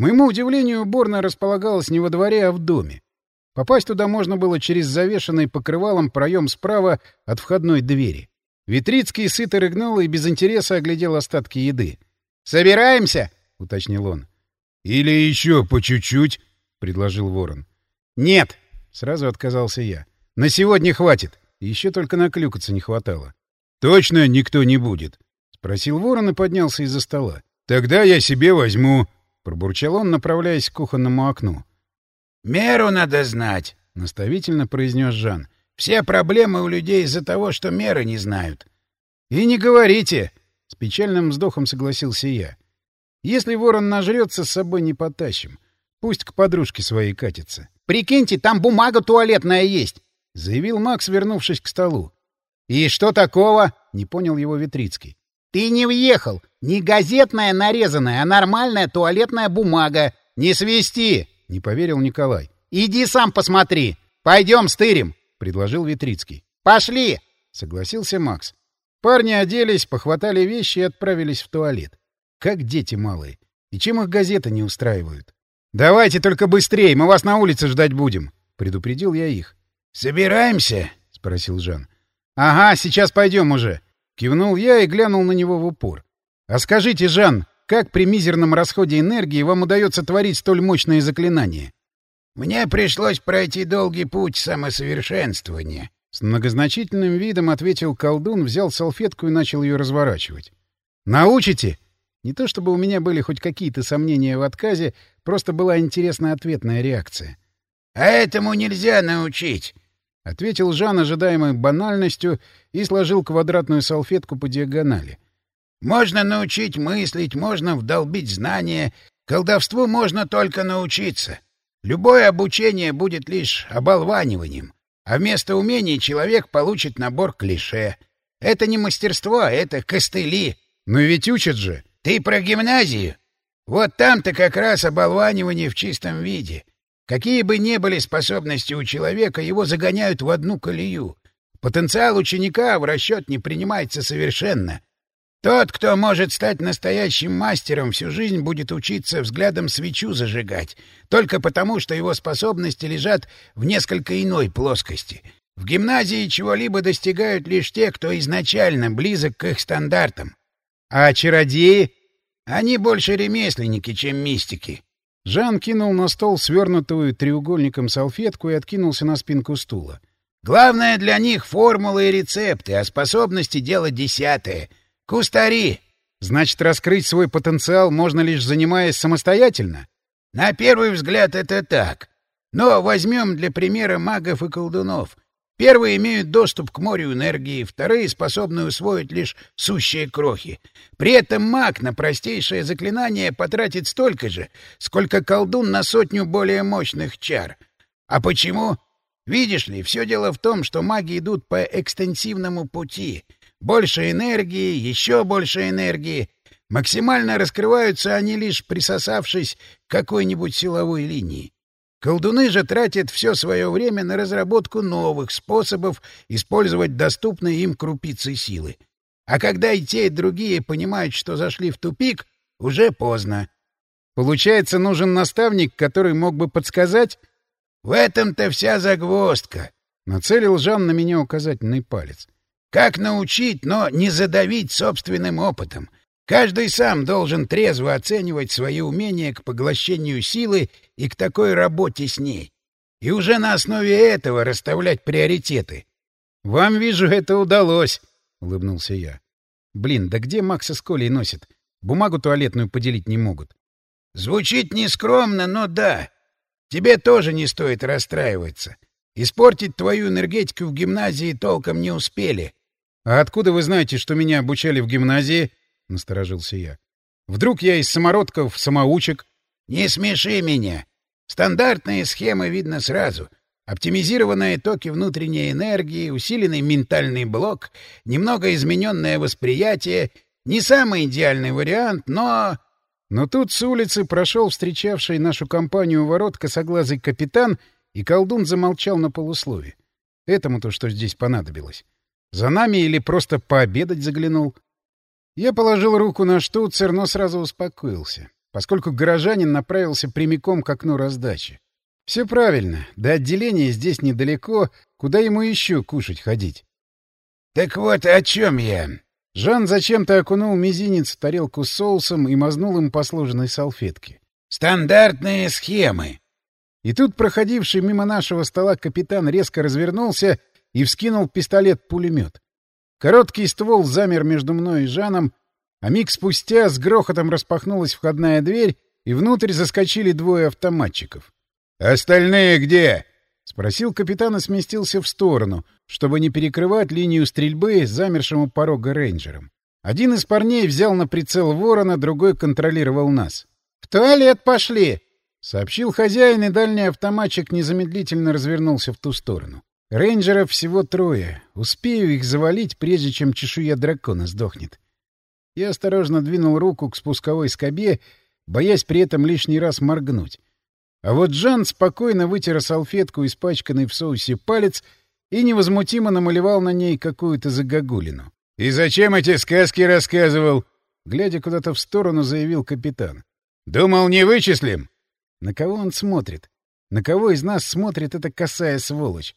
моему удивлению, уборная располагалась не во дворе, а в доме. Попасть туда можно было через завешенный покрывалом проем справа от входной двери. Витрицкий сыто рыгнул и без интереса оглядел остатки еды. «Собираемся?» — уточнил он. «Или еще по чуть-чуть?» — предложил ворон. «Нет!» — сразу отказался я. «На сегодня хватит. Еще только наклюкаться не хватало». «Точно никто не будет?» — спросил ворон и поднялся из-за стола. «Тогда я себе возьму», — пробурчал он, направляясь к кухонному окну. «Меру надо знать», — наставительно произнес Жан. «Все проблемы у людей из-за того, что меры не знают». «И не говорите!» — с печальным вздохом согласился я. «Если ворон нажрется, с собой не потащим. Пусть к подружке своей катится». «Прикиньте, там бумага туалетная есть!» — заявил Макс, вернувшись к столу. «И что такого?» — не понял его Витрицкий. «Ты не въехал! Не газетная нарезанная, а нормальная туалетная бумага! Не свисти!» — не поверил Николай. «Иди сам посмотри! Пойдем стырим!» — предложил Витрицкий. «Пошли!» — согласился Макс. Парни оделись, похватали вещи и отправились в туалет. Как дети малые. И чем их газеты не устраивают? «Давайте только быстрее, мы вас на улице ждать будем!» — предупредил я их. «Собираемся?» — спросил Жан. «Ага, сейчас пойдем уже!» — кивнул я и глянул на него в упор. «А скажите, Жан, как при мизерном расходе энергии вам удается творить столь мощные заклинания?» «Мне пришлось пройти долгий путь самосовершенствования», — с многозначительным видом ответил колдун, взял салфетку и начал ее разворачивать. «Научите?» Не то чтобы у меня были хоть какие-то сомнения в отказе, просто была интересная ответная реакция. «А этому нельзя научить!» — ответил Жан ожидаемой банальностью и сложил квадратную салфетку по диагонали. «Можно научить мыслить, можно вдолбить знания. Колдовству можно только научиться. Любое обучение будет лишь оболваниванием, а вместо умений человек получит набор клише. Это не мастерство, это костыли. Но ведь учат же!» Ты про гимназию? Вот там-то как раз оболванивание в чистом виде. Какие бы ни были способности у человека, его загоняют в одну колею. Потенциал ученика в расчет не принимается совершенно. Тот, кто может стать настоящим мастером, всю жизнь будет учиться взглядом свечу зажигать, только потому, что его способности лежат в несколько иной плоскости. В гимназии чего-либо достигают лишь те, кто изначально близок к их стандартам. А чародеи? Они больше ремесленники, чем мистики. Жан кинул на стол свернутую треугольником салфетку и откинулся на спинку стула. Главное для них — формулы и рецепты, а способности — дело десятое. Кустари. Значит, раскрыть свой потенциал можно лишь занимаясь самостоятельно? На первый взгляд это так. Но возьмем для примера магов и колдунов. Первые имеют доступ к морю энергии, вторые способны усвоить лишь сущие крохи. При этом маг на простейшее заклинание потратит столько же, сколько колдун на сотню более мощных чар. А почему? Видишь ли, все дело в том, что маги идут по экстенсивному пути. Больше энергии, еще больше энергии. Максимально раскрываются они лишь присосавшись к какой-нибудь силовой линии. Колдуны же тратят все свое время на разработку новых способов использовать доступные им крупицы силы. А когда и те, и другие понимают, что зашли в тупик, уже поздно. Получается, нужен наставник, который мог бы подсказать? В этом-то вся загвоздка. Нацелил Жан на меня указательный палец. Как научить, но не задавить собственным опытом? Каждый сам должен трезво оценивать свои умения к поглощению силы и к такой работе с ней. И уже на основе этого расставлять приоритеты. — Вам, вижу, это удалось, — улыбнулся я. — Блин, да где Макса с Колей носит? Бумагу туалетную поделить не могут. — Звучит нескромно, но да. Тебе тоже не стоит расстраиваться. Испортить твою энергетику в гимназии толком не успели. — А откуда вы знаете, что меня обучали в гимназии? — насторожился я. «Вдруг я из самородков самоучек?» «Не смеши меня. Стандартные схемы видно сразу. Оптимизированные токи внутренней энергии, усиленный ментальный блок, немного измененное восприятие — не самый идеальный вариант, но...» Но тут с улицы прошел встречавший нашу компанию ворот косоглазый капитан, и колдун замолчал на полуслове. Этому-то что здесь понадобилось? За нами или просто пообедать заглянул? Я положил руку на штуцер, но сразу успокоился. поскольку горожанин направился прямиком к окну раздачи. Все правильно, до отделения здесь недалеко, куда ему еще кушать ходить. — Так вот, о чем я? Жан зачем-то окунул мизинец в тарелку с соусом и мазнул им по сложенной салфетке. — Стандартные схемы. И тут проходивший мимо нашего стола капитан резко развернулся и вскинул пистолет-пулемет. Короткий ствол замер между мной и Жаном, а миг спустя с грохотом распахнулась входная дверь, и внутрь заскочили двое автоматчиков. «Остальные где?» — спросил капитан и сместился в сторону, чтобы не перекрывать линию стрельбы замершему порога рейнджером. Один из парней взял на прицел ворона, другой контролировал нас. «В туалет пошли!» — сообщил хозяин, и дальний автоматчик незамедлительно развернулся в ту сторону. Рейнджеров всего трое. Успею их завалить, прежде чем чешуя дракона сдохнет. Я осторожно двинул руку к спусковой скобе, боясь при этом лишний раз моргнуть. А вот Жан спокойно вытер салфетку, испачканный в соусе палец, и невозмутимо намалевал на ней какую-то загогулину. — И зачем эти сказки рассказывал? — глядя куда-то в сторону, заявил капитан. — Думал, не вычислим? На кого он смотрит? На кого из нас смотрит эта косая сволочь?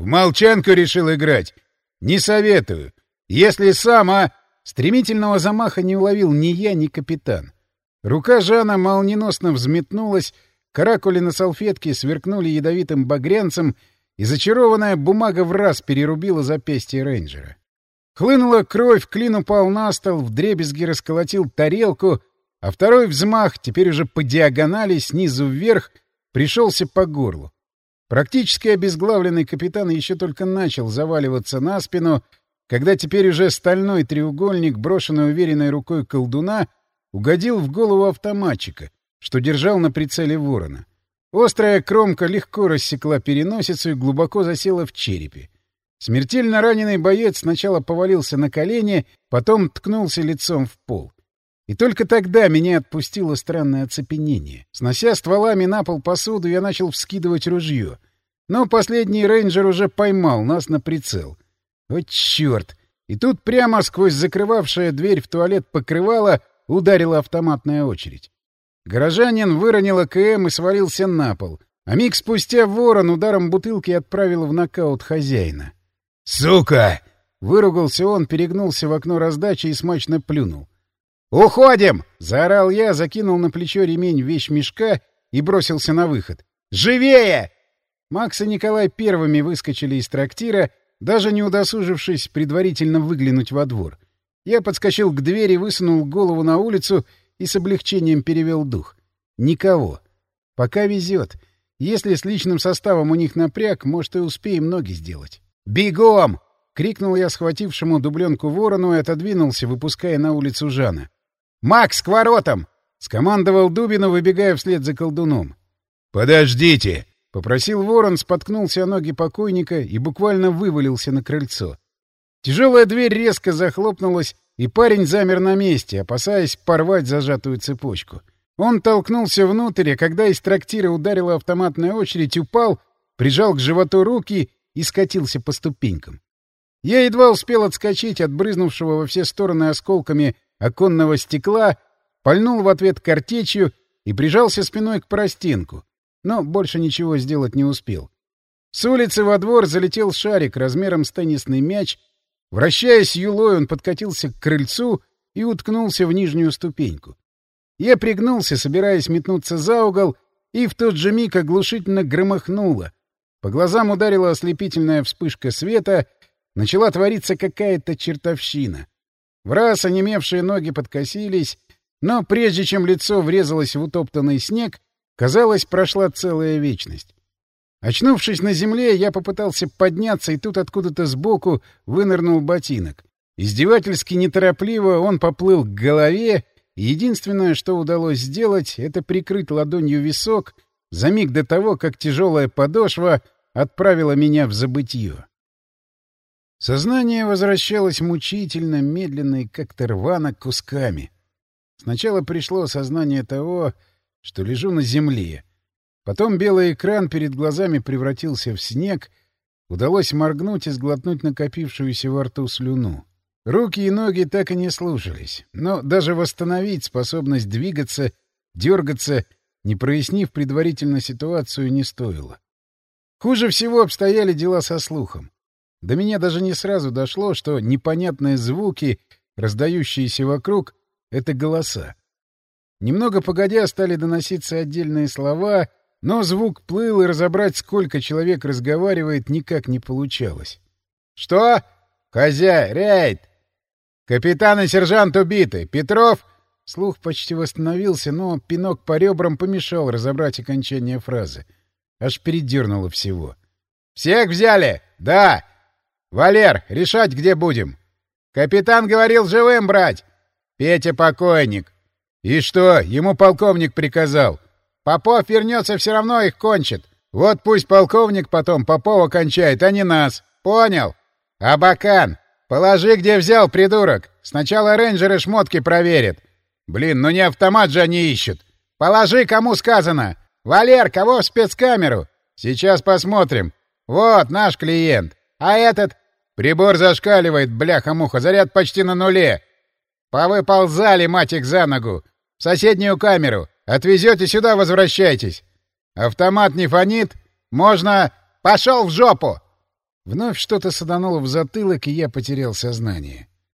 В молчанку решил играть. Не советую. Если сам, а... Стремительного замаха не уловил ни я, ни капитан. Рука Жана молниеносно взметнулась, каракули на салфетке сверкнули ядовитым багрянцем, и зачарованная бумага в раз перерубила запястье рейнджера. Хлынула кровь, клин упал на стол, вдребезги расколотил тарелку, а второй взмах, теперь уже по диагонали, снизу вверх, пришелся по горлу. Практически обезглавленный капитан еще только начал заваливаться на спину, когда теперь уже стальной треугольник, брошенный уверенной рукой колдуна, угодил в голову автоматчика, что держал на прицеле ворона. Острая кромка легко рассекла переносицу и глубоко засела в черепе. Смертельно раненый боец сначала повалился на колени, потом ткнулся лицом в пол. И только тогда меня отпустило странное оцепенение. Снося стволами на пол посуду, я начал вскидывать ружье. Но последний рейнджер уже поймал нас на прицел. Вот черт! И тут прямо сквозь закрывавшая дверь в туалет покрывало ударила автоматная очередь. Горожанин выронил АКМ и свалился на пол, а миг спустя ворон ударом бутылки отправил в нокаут хозяина. «Сука!» — выругался он, перегнулся в окно раздачи и смачно плюнул. «Уходим!» — заорал я, закинул на плечо ремень вещь-мешка и бросился на выход. «Живее!» Макс и Николай первыми выскочили из трактира, даже не удосужившись предварительно выглянуть во двор. Я подскочил к двери, высунул голову на улицу и с облегчением перевел дух. Никого. Пока везет. Если с личным составом у них напряг, может, и успеем ноги сделать. «Бегом!» — крикнул я схватившему дубленку ворону и отодвинулся, выпуская на улицу Жана. «Макс, к воротам!» — скомандовал Дубину, выбегая вслед за колдуном. «Подождите!» — попросил ворон, споткнулся о ноги покойника и буквально вывалился на крыльцо. Тяжелая дверь резко захлопнулась, и парень замер на месте, опасаясь порвать зажатую цепочку. Он толкнулся внутрь, а когда из трактира ударила автоматная очередь, упал, прижал к животу руки и скатился по ступенькам. Я едва успел отскочить от брызнувшего во все стороны осколками оконного стекла, пальнул в ответ картечью и прижался спиной к простенку, но больше ничего сделать не успел. С улицы во двор залетел шарик размером с теннисный мяч. Вращаясь юлой, он подкатился к крыльцу и уткнулся в нижнюю ступеньку. Я пригнулся, собираясь метнуться за угол, и в тот же миг оглушительно громыхнуло. По глазам ударила ослепительная вспышка света, начала твориться какая-то чертовщина. В раз онемевшие ноги подкосились, но прежде чем лицо врезалось в утоптанный снег, казалось, прошла целая вечность. Очнувшись на земле, я попытался подняться, и тут откуда-то сбоку вынырнул ботинок. Издевательски неторопливо он поплыл к голове, и единственное, что удалось сделать, это прикрыть ладонью висок за миг до того, как тяжелая подошва отправила меня в забытье. Сознание возвращалось мучительно, медленно и как-то рвано кусками. Сначала пришло сознание того, что лежу на земле. Потом белый экран перед глазами превратился в снег, удалось моргнуть и сглотнуть накопившуюся во рту слюну. Руки и ноги так и не слушались, но даже восстановить способность двигаться Дергаться, не прояснив предварительно ситуацию, не стоило. Хуже всего обстояли дела со слухом. До меня даже не сразу дошло, что непонятные звуки, раздающиеся вокруг, — это голоса. Немного погодя стали доноситься отдельные слова, но звук плыл, и разобрать, сколько человек разговаривает, никак не получалось. — Что? Хозяй, рейд! Капитан и сержант убиты. Петров... Слух почти восстановился, но пинок по ребрам помешал разобрать окончание фразы. Аж передернуло всего. «Всех взяли? Да! Валер, решать, где будем. Капитан говорил живым брать. Петя покойник. И что, ему полковник приказал. Попов вернется, все равно их кончит. Вот пусть полковник потом Попова кончает, а не нас. Понял? Абакан, положи, где взял, придурок. Сначала рейнджеры шмотки проверят. Блин, ну не автомат же они ищут. Положи, кому сказано. Валер, кого в спецкамеру? Сейчас посмотрим. Вот наш клиент. А этот... Прибор зашкаливает, бляха-муха, заряд почти на нуле. Повыползали, мать их, за ногу. В соседнюю камеру. Отвезете сюда, возвращайтесь. Автомат не фонит? Можно... Пошел в жопу! Вновь что-то садануло в затылок, и я потерял сознание.